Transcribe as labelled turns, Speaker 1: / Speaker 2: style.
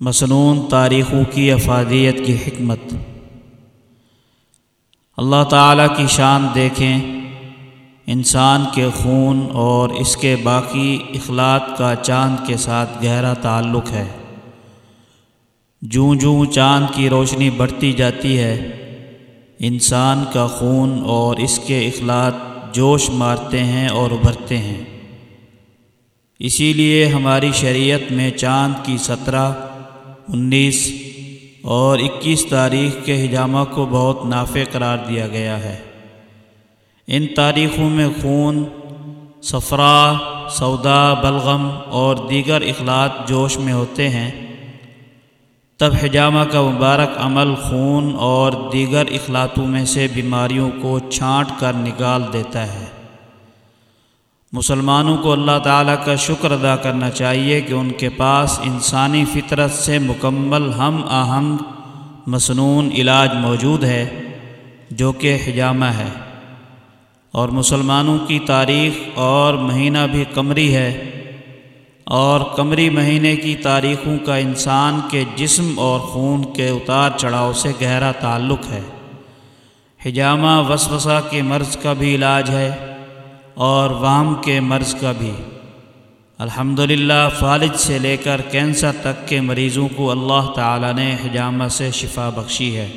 Speaker 1: مصنون تاریخوں کی افادیت کی حکمت۔ اللہ تعالیٰ کی شان دیکھیں، انسان کے خون اور اس کے باقی اخلاق کا چاند کے ساتھ گہرا تعلق ہے۔ جوں جوں چاند کی روشنی بڑھتی جاتی ہے، انسان کا خون اور اس کے اخلاق جوش مارتے ہیں اور ابھرتے ہیں۔ اسی لیے ہماری شریعت میں چاند کی سترہ انیس اور اکیس تاریخ کے حجامہ کو بہت نافع قرار دیا گیا ہے۔ ان تاریخوں میں خون سفرا سودا، بلغم اور دیگر اخلاط جوش میں ہوتے ہیں۔ تب حجامہ کا مبارک عمل خون اور دیگر اخلاطوں میں سے بیماریوں کو چھانٹ کر نکال دیتا ہے۔ مسلمانوں کو اللہ تعالیٰ کا شکر ادا کرنا چاہیے کہ ان کے پاس انسانی فطرت سے مکمل ہم آہنگ مصنون علاج موجود ہے جو کہ حجامہ ہے۔ اور مسلمانوں کی تاریخ اور مہینہ بھی قمری ہے۔ اور قمری مہینے کی تاریخوں کا انسان کے جسم اور خون کے اتار چڑھاؤ سے گہرا تعلق ہے۔ حجامہ وسوسہ کے مرض کا بھی علاج ہے۔ اور وام کے مرض کا بھی۔ الحمدللہ، فالج سے لے کر کینسر تک کے مریضوں کو اللہ تعالی نے حجامہ سے شفا بخشی ہے۔